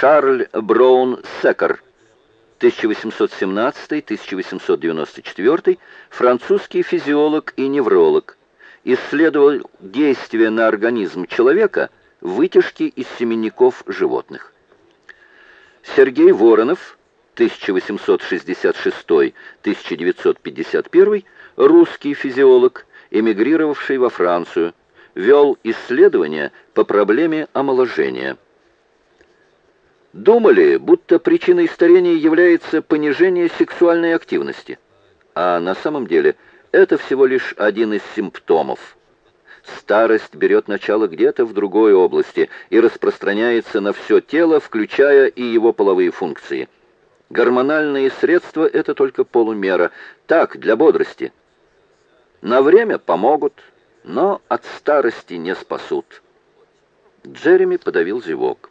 Шарль Браун Секер, 1817-1894, французский физиолог и невролог, исследовал действие на организм человека вытяжки из семенников животных. Сергей Воронов, 1866-1951, русский физиолог, эмигрировавший во Францию, вел исследования по проблеме омоложения. Думали, будто причиной старения является понижение сексуальной активности, а на самом деле это всего лишь один из симптомов. Старость берет начало где-то в другой области и распространяется на все тело, включая и его половые функции. Гормональные средства – это только полумера. Так, для бодрости. На время помогут, но от старости не спасут. Джереми подавил зевок.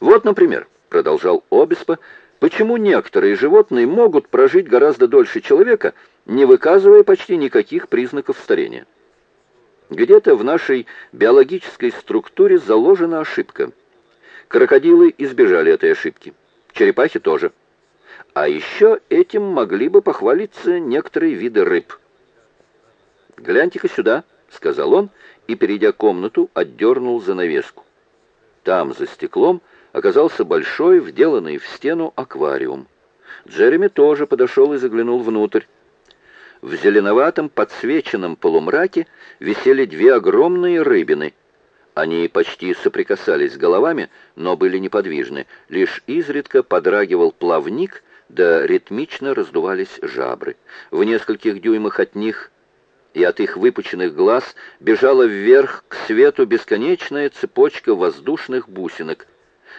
Вот, например, продолжал Обеспо, почему некоторые животные могут прожить гораздо дольше человека, не выказывая почти никаких признаков старения. Где-то в нашей биологической структуре заложена ошибка. Крокодилы избежали этой ошибки. Черепахи тоже. А еще этим могли бы похвалиться некоторые виды рыб. «Гляньте-ка сюда», — сказал он, и, перейдя комнату, отдернул занавеску. Там, за стеклом, оказался большой, вделанный в стену аквариум. Джереми тоже подошел и заглянул внутрь. В зеленоватом подсвеченном полумраке висели две огромные рыбины. Они почти соприкасались головами, но были неподвижны. Лишь изредка подрагивал плавник, да ритмично раздувались жабры. В нескольких дюймах от них и от их выпученных глаз бежала вверх к свету бесконечная цепочка воздушных бусинок.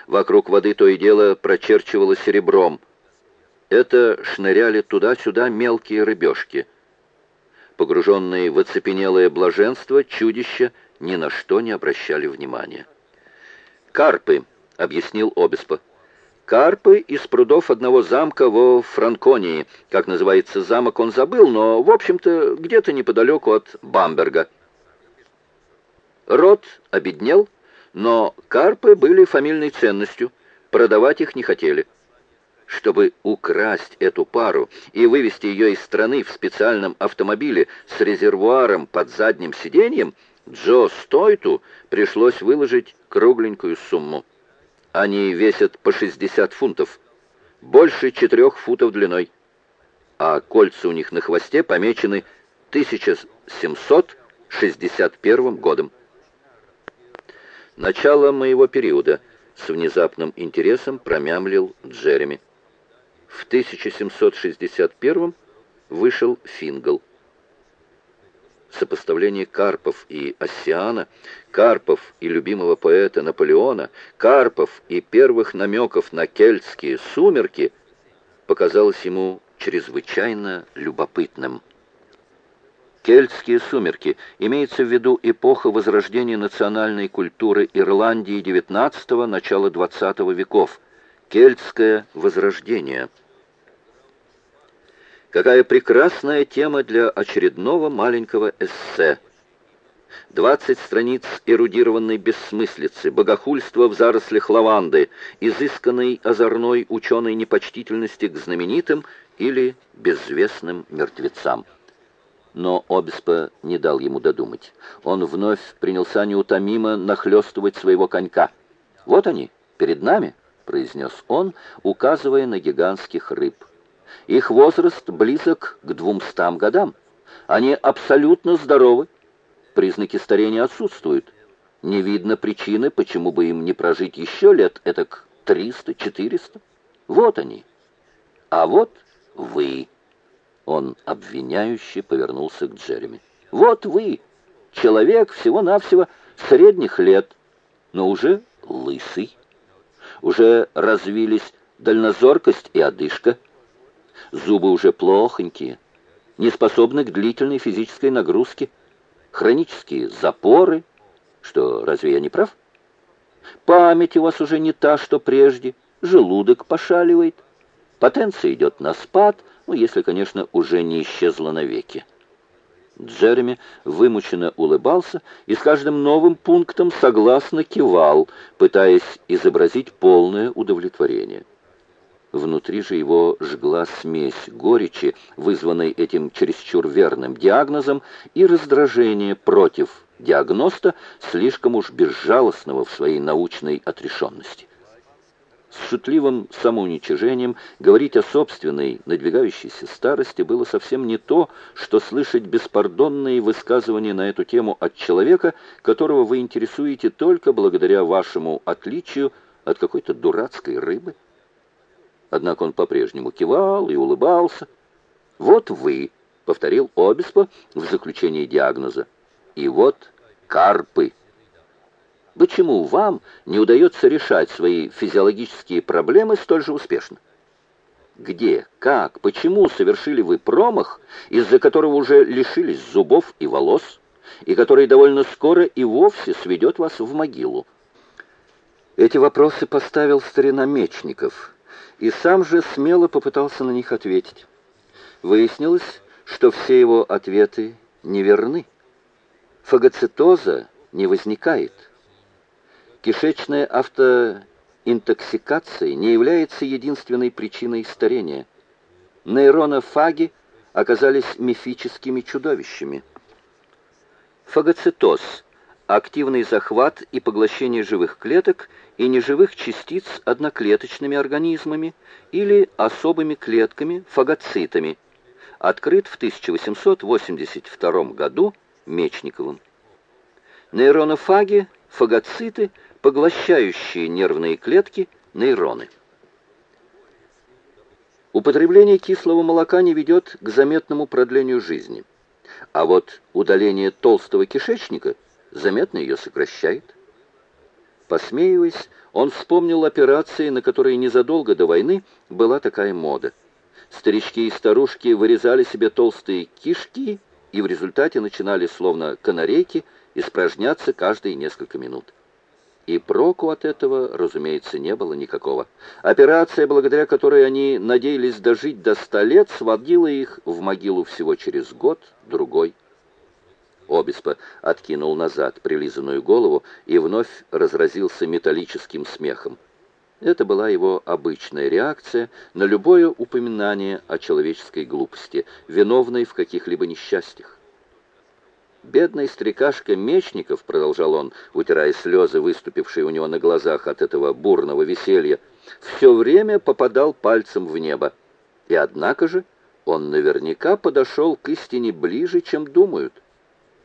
Вокруг воды то и дело прочерчивало серебром. Это шныряли туда-сюда мелкие рыбешки. Погруженные в оцепенелое блаженство, чудища ни на что не обращали внимания. «Карпы», — объяснил Обеспо. Карпы из прудов одного замка во Франконии. Как называется замок, он забыл, но, в общем-то, где-то неподалеку от Бамберга. Род обеднел, но карпы были фамильной ценностью. Продавать их не хотели. Чтобы украсть эту пару и вывести ее из страны в специальном автомобиле с резервуаром под задним сиденьем, Джо Стойту пришлось выложить кругленькую сумму. Они весят по 60 фунтов, больше 4 футов длиной, а кольца у них на хвосте помечены 1761 годом. Начало моего периода с внезапным интересом промямлил Джереми. В 1761 вышел Фингл сопоставление Карпов и Оссиана, Карпов и любимого поэта Наполеона, Карпов и первых намеков на кельтские сумерки показалось ему чрезвычайно любопытным. Кельтские сумерки. Имеется в виду эпоха возрождения национальной культуры Ирландии XIX – начала XX веков, кельтское возрождение – Какая прекрасная тема для очередного маленького эссе. Двадцать страниц эрудированной бессмыслицы, богохульства в зарослях лаванды, изысканной озорной ученой непочтительности к знаменитым или безвестным мертвецам. Но Обеспо не дал ему додумать. Он вновь принялся неутомимо нахлестывать своего конька. «Вот они, перед нами», — произнес он, указывая на гигантских рыб. Их возраст близок к двумстам годам. Они абсолютно здоровы. Признаки старения отсутствуют. Не видно причины, почему бы им не прожить еще лет этак триста-четыреста. Вот они. А вот вы. Он обвиняюще повернулся к Джереми. Вот вы, человек всего-навсего средних лет, но уже лысый. Уже развились дальнозоркость и одышка. Зубы уже плохонькие, не способны к длительной физической нагрузке, хронические запоры. Что, разве я не прав? Память у вас уже не та, что прежде, желудок пошаливает, потенция идет на спад, ну, если, конечно, уже не исчезла навеки. Джереми вымученно улыбался и с каждым новым пунктом согласно кивал, пытаясь изобразить полное удовлетворение. Внутри же его жгла смесь горечи, вызванной этим чересчур верным диагнозом, и раздражение против диагноста, слишком уж безжалостного в своей научной отрешенности. С шутливым самоуничижением говорить о собственной надвигающейся старости было совсем не то, что слышать беспардонные высказывания на эту тему от человека, которого вы интересуете только благодаря вашему отличию от какой-то дурацкой рыбы. Однако он по-прежнему кивал и улыбался. «Вот вы», — повторил Обеспо в заключении диагноза, — «и вот карпы». Почему вам не удается решать свои физиологические проблемы столь же успешно? Где, как, почему совершили вы промах, из-за которого уже лишились зубов и волос, и который довольно скоро и вовсе сведет вас в могилу? Эти вопросы поставил старина Мечников, и сам же смело попытался на них ответить. Выяснилось, что все его ответы неверны. Фагоцитоза не возникает. Кишечная автоинтоксикация не является единственной причиной старения. Нейронофаги оказались мифическими чудовищами. Фагоцитоз – активный захват и поглощение живых клеток и неживых частиц одноклеточными организмами или особыми клетками, фагоцитами, открыт в 1882 году Мечниковым. Нейронофаги, фагоциты – поглощающие нервные клетки, нейроны. Употребление кислого молока не ведет к заметному продлению жизни, а вот удаление толстого кишечника заметно ее сокращает. Посмеиваясь, он вспомнил операции, на которые незадолго до войны была такая мода. Старички и старушки вырезали себе толстые кишки и в результате начинали, словно канарейки, испражняться каждые несколько минут. И проку от этого, разумеется, не было никакого. Операция, благодаря которой они надеялись дожить до ста лет, сводила их в могилу всего через год-другой. Обеспо откинул назад прилизанную голову и вновь разразился металлическим смехом. Это была его обычная реакция на любое упоминание о человеческой глупости, виновной в каких-либо несчастьях. Бедный стрекашка Мечников, продолжал он, утирая слезы, выступившие у него на глазах от этого бурного веселья, все время попадал пальцем в небо. И однако же он наверняка подошел к истине ближе, чем думают.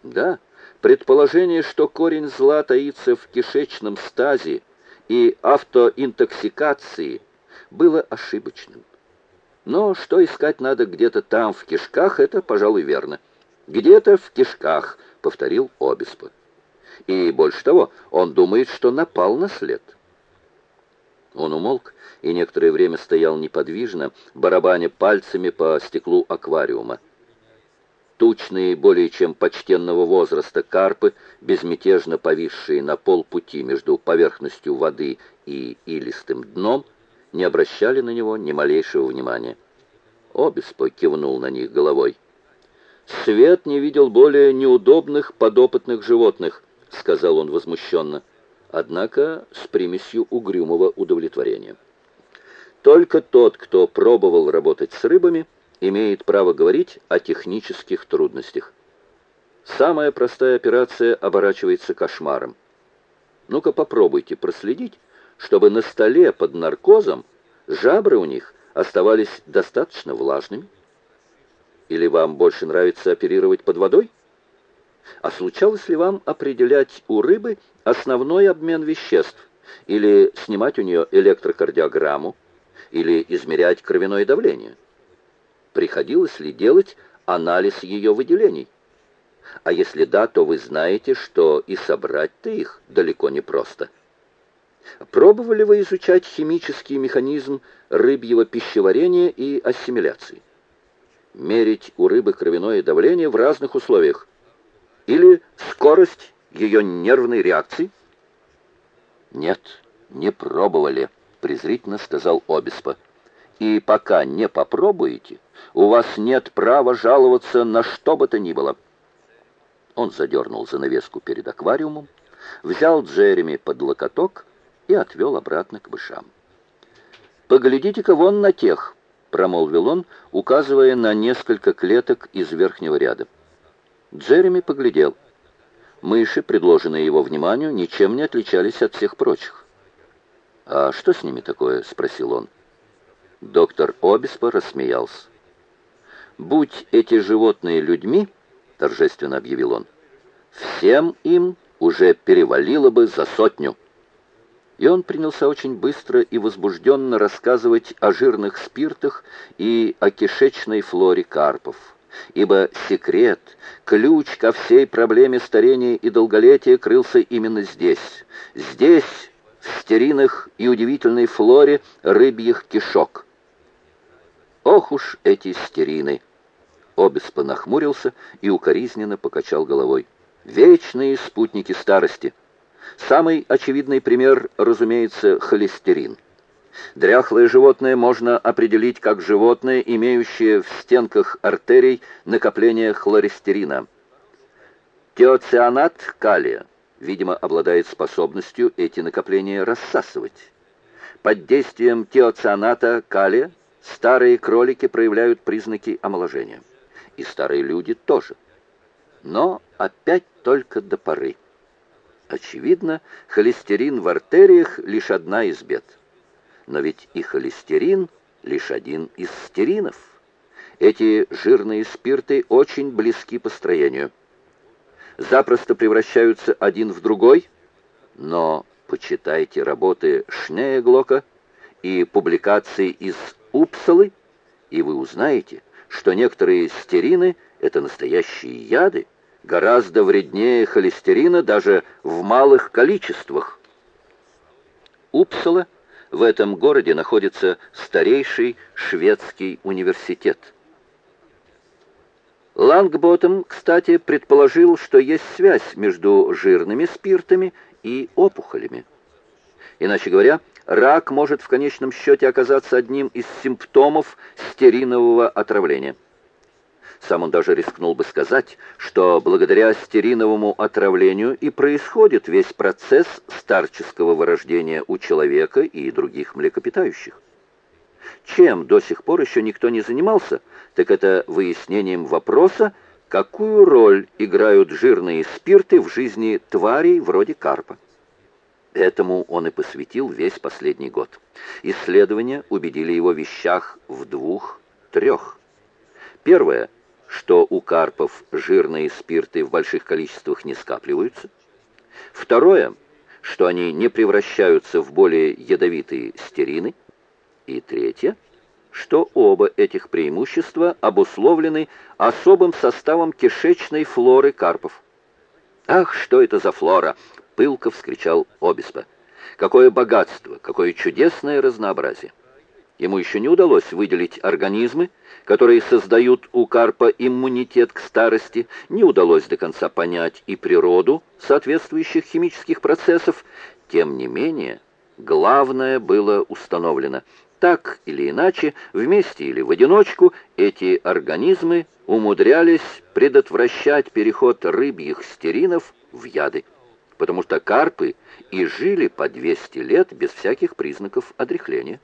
Да, предположение, что корень зла таится в кишечном стазе и автоинтоксикации, было ошибочным. Но что искать надо где-то там, в кишках, это, пожалуй, верно. «Где-то в кишках», — повторил Обеспо. И больше того, он думает, что напал на след. Он умолк и некоторое время стоял неподвижно, барабаня пальцами по стеклу аквариума. Тучные, более чем почтенного возраста карпы, безмятежно повисшие на полпути между поверхностью воды и илистым дном, не обращали на него ни малейшего внимания. Обеспо кивнул на них головой. «Свет не видел более неудобных подопытных животных», — сказал он возмущенно, однако с примесью угрюмого удовлетворения. «Только тот, кто пробовал работать с рыбами, имеет право говорить о технических трудностях. Самая простая операция оборачивается кошмаром. Ну-ка попробуйте проследить, чтобы на столе под наркозом жабры у них оставались достаточно влажными, или вам больше нравится оперировать под водой? А случалось ли вам определять у рыбы основной обмен веществ? Или снимать у нее электрокардиограмму? Или измерять кровяное давление? Приходилось ли делать анализ ее выделений? А если да, то вы знаете, что и собрать-то их далеко не просто. Пробовали вы изучать химический механизм рыбьего пищеварения и ассимиляции? мерить у рыбы кровяное давление в разных условиях? Или скорость ее нервной реакции? Нет, не пробовали, презрительно сказал Обеспо. И пока не попробуете, у вас нет права жаловаться на что бы то ни было. Он задернул занавеску перед аквариумом, взял Джереми под локоток и отвел обратно к мышам. «Поглядите-ка вон на тех», — промолвил он, указывая на несколько клеток из верхнего ряда. Джереми поглядел. Мыши, предложенные его вниманию, ничем не отличались от всех прочих. «А что с ними такое?» — спросил он. Доктор Обеспо рассмеялся. «Будь эти животные людьми, — торжественно объявил он, — всем им уже перевалило бы за сотню». И он принялся очень быстро и возбужденно рассказывать о жирных спиртах и о кишечной флоре карпов. Ибо секрет, ключ ко всей проблеме старения и долголетия крылся именно здесь. Здесь, в стеринах и удивительной флоре рыбьих кишок. Ох уж эти стерины! Обеспо нахмурился и укоризненно покачал головой. Вечные спутники старости — Самый очевидный пример, разумеется, холестерин. Дряхлое животное можно определить как животное, имеющее в стенках артерий накопление хлорестерина. Теоцианат калия, видимо, обладает способностью эти накопления рассасывать. Под действием теоцианата калия старые кролики проявляют признаки омоложения. И старые люди тоже. Но опять только до поры. Очевидно, холестерин в артериях лишь одна из бед. Но ведь и холестерин лишь один из стеринов. Эти жирные спирты очень близки по строению. Запросто превращаются один в другой, но почитайте работы Шнееглока и публикации из Упсалы, и вы узнаете, что некоторые стерины – это настоящие яды, гораздо вреднее холестерина даже в малых количествах. Упсала в этом городе находится старейший шведский университет. Лангботом, кстати, предположил, что есть связь между жирными спиртами и опухолями. Иначе говоря, рак может в конечном счете оказаться одним из симптомов стеринового отравления. Сам он даже рискнул бы сказать, что благодаря стериновому отравлению и происходит весь процесс старческого вырождения у человека и других млекопитающих. Чем до сих пор еще никто не занимался, так это выяснением вопроса, какую роль играют жирные спирты в жизни тварей вроде карпа. Этому он и посвятил весь последний год. Исследования убедили его в вещах в двух-трех. Первое – что у карпов жирные спирты в больших количествах не скапливаются. Второе, что они не превращаются в более ядовитые стерины. И третье, что оба этих преимущества обусловлены особым составом кишечной флоры карпов. «Ах, что это за флора!» — пылко вскричал Обеспо. «Какое богатство, какое чудесное разнообразие!» Ему еще не удалось выделить организмы, которые создают у карпа иммунитет к старости, не удалось до конца понять и природу соответствующих химических процессов. Тем не менее, главное было установлено. Так или иначе, вместе или в одиночку, эти организмы умудрялись предотвращать переход рыбьих стеринов в яды, потому что карпы и жили по 200 лет без всяких признаков отрехления.